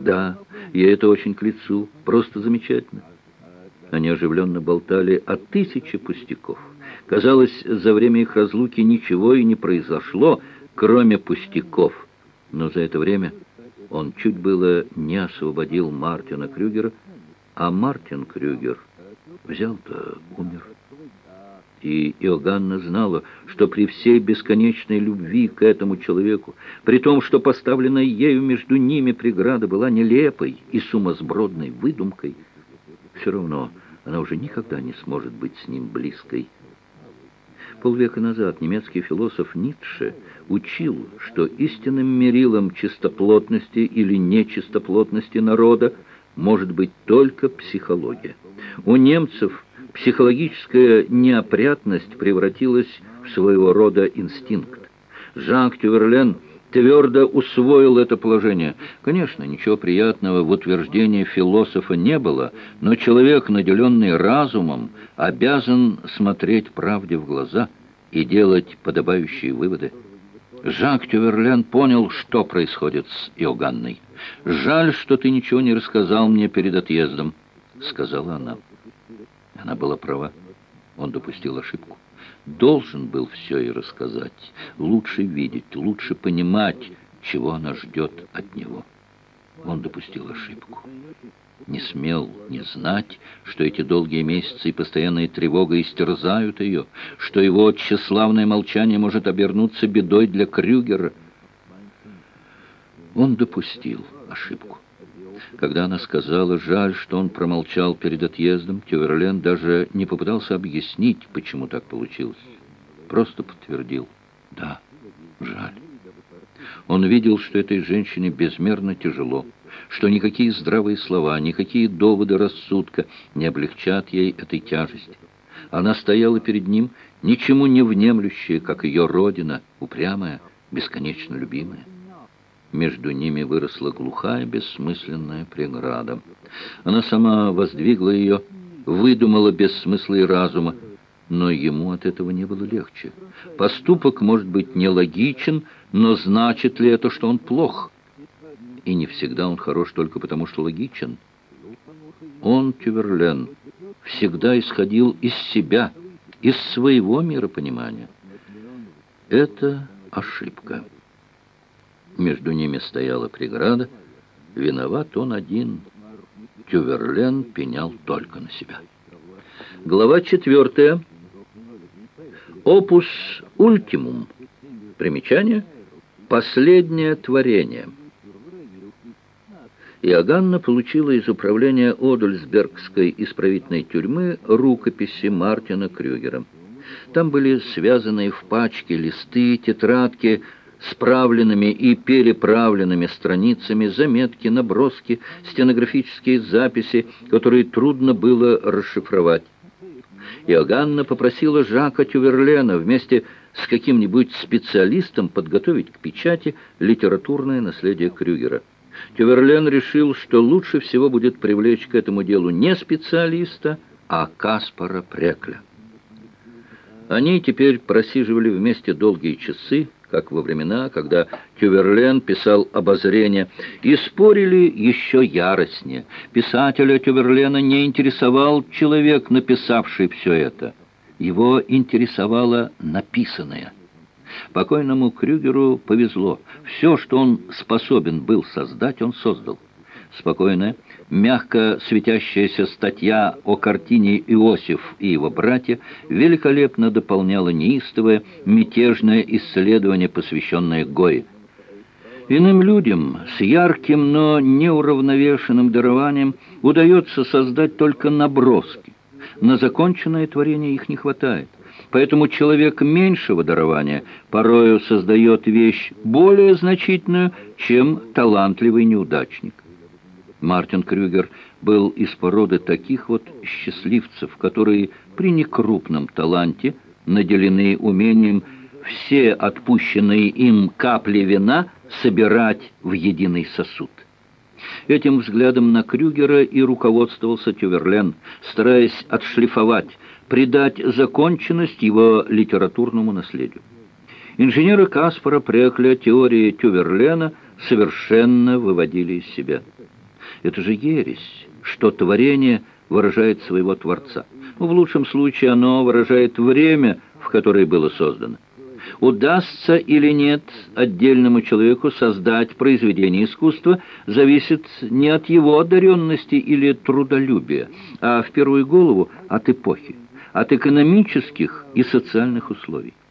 Да, ей это очень к лицу, просто замечательно. Они оживленно болтали о тысяче пустяков. Казалось, за время их разлуки ничего и не произошло, кроме пустяков. Но за это время он чуть было не освободил Мартина Крюгера, а Мартин Крюгер взял-то умер. И Иоганна знала, что при всей бесконечной любви к этому человеку, при том, что поставленная ею между ними преграда была нелепой и сумасбродной выдумкой, все равно она уже никогда не сможет быть с ним близкой. Полвека назад немецкий философ Ницше учил, что истинным мерилом чистоплотности или нечистоплотности народа может быть только психология. У немцев психологическая неопрятность превратилась в своего рода инстинкт. Жак Тюверлен твердо усвоил это положение. Конечно, ничего приятного в утверждении философа не было, но человек, наделенный разумом, обязан смотреть правде в глаза и делать подобающие выводы. Жак Тюверлен понял, что происходит с Иоганной. «Жаль, что ты ничего не рассказал мне перед отъездом», — сказала она. Она была права. Он допустил ошибку должен был все и рассказать. Лучше видеть, лучше понимать, чего она ждет от него. Он допустил ошибку. Не смел не знать, что эти долгие месяцы и постоянная тревога истерзают ее, что его тщеславное молчание может обернуться бедой для Крюгера. Он допустил ошибку. Когда она сказала, жаль, что он промолчал перед отъездом, Тюверлен даже не попытался объяснить, почему так получилось. Просто подтвердил, да, жаль. Он видел, что этой женщине безмерно тяжело, что никакие здравые слова, никакие доводы рассудка не облегчат ей этой тяжести. Она стояла перед ним, ничему не внемлющая, как ее родина, упрямая, бесконечно любимая. Между ними выросла глухая, бессмысленная преграда. Она сама воздвигла ее, выдумала без смысла и разума, но ему от этого не было легче. Поступок может быть нелогичен, но значит ли это, что он плох? И не всегда он хорош только потому, что логичен. Он, Тюверлен, всегда исходил из себя, из своего миропонимания. Это ошибка. Между ними стояла преграда. Виноват он один. Тюверлен пенял только на себя. Глава четвертая. Опус ультимум. Примечание. Последнее творение. Иоганна получила из управления Одульсбергской исправительной тюрьмы рукописи Мартина Крюгера. Там были связанные в пачке листы, тетрадки, справленными и переправленными страницами, заметки, наброски, стенографические записи, которые трудно было расшифровать. Иоганна попросила Жака Тюверлена вместе с каким-нибудь специалистом подготовить к печати литературное наследие Крюгера. Тюверлен решил, что лучше всего будет привлечь к этому делу не специалиста, а Каспара Прекля. Они теперь просиживали вместе долгие часы, как во времена, когда Тюверлен писал обозрение, и спорили еще яростнее. Писателя Тюверлена не интересовал человек, написавший все это. Его интересовало написанное. Покойному Крюгеру повезло. Все, что он способен был создать, он создал. Спокойное, мягко светящаяся статья о картине «Иосиф и его братья» великолепно дополняла неистовое, мятежное исследование, посвященное Гое. Иным людям с ярким, но неуравновешенным дарованием удается создать только наброски. На законченное творение их не хватает. Поэтому человек меньшего дарования порою создает вещь более значительную, чем талантливый неудачник. Мартин Крюгер был из породы таких вот счастливцев, которые при некрупном таланте наделены умением все отпущенные им капли вина собирать в единый сосуд. Этим взглядом на Крюгера и руководствовался Тюверлен, стараясь отшлифовать, придать законченность его литературному наследию. Инженеры Каспара Прекля теории Тюверлена совершенно выводили из себя. Это же ересь, что творение выражает своего Творца. В лучшем случае оно выражает время, в которое было создано. Удастся или нет отдельному человеку создать произведение искусства, зависит не от его одаренности или трудолюбия, а в первую голову от эпохи, от экономических и социальных условий.